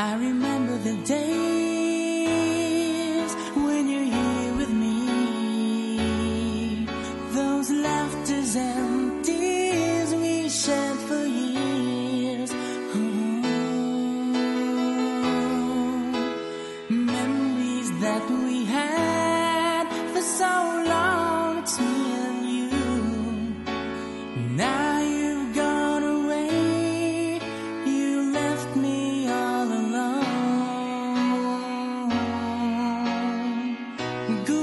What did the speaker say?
I remember the days Go